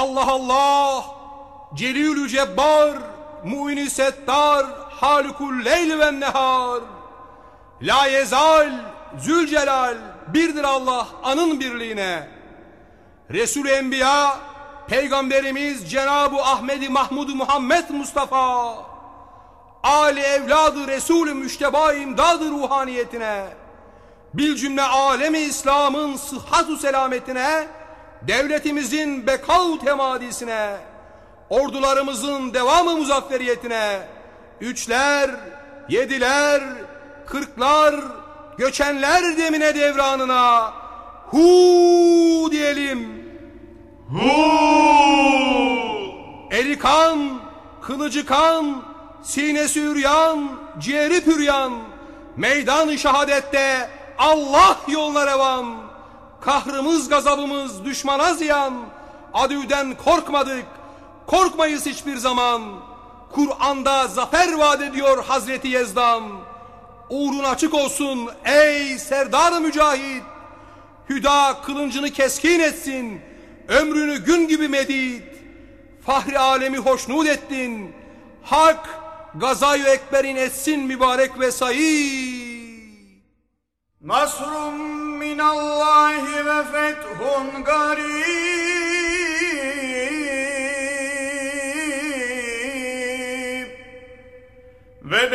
Allah Allah, Celilü Cebbar, Mu'ini Settar, Halikul Leyl ve Nehar. La yezal, Zülcelal, birdir Allah anın birliğine. Resul-i Enbiya, Peygamberimiz Cenab-ı Ahmedi Mahmud Muhammed Mustafa, Ali evladı Resul-ü Müşteba imdadı ruhaniyetine, bil cümle alemi İslam'ın sıhhatu selametine, devletimizin bekav temadisine, ordularımızın devamı muzafferiyetine, üçler, yediler, kırklar, göçenler demine devranına, hu diyelim. Eli kan, kılıcı kan, sinesi üryan, ciğeri püryan, meydan-ı şehadette Allah yoluna revan. Kahrımız gazabımız düşmana ziyan, adüden korkmadık, korkmayız hiçbir zaman. Kur'an'da zafer vaat ediyor Hazreti Yezdan. Uğrun açık olsun ey serdar mücahit. Hüda kılıncını keskin etsin, ömrünü gün gibi medid. Fahri alemi hoşnut ettin. Hak gazayı ekberin etsin mübarek ve sayı. Nasrun minallahi ve fethun garib. Ve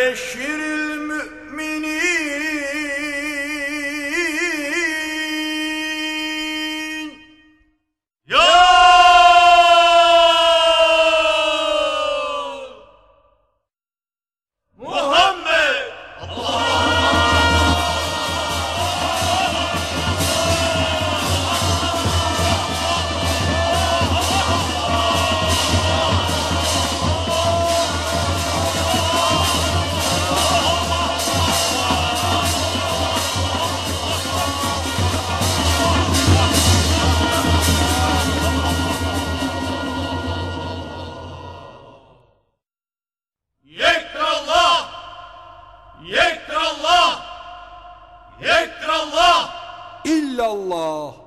İllallah.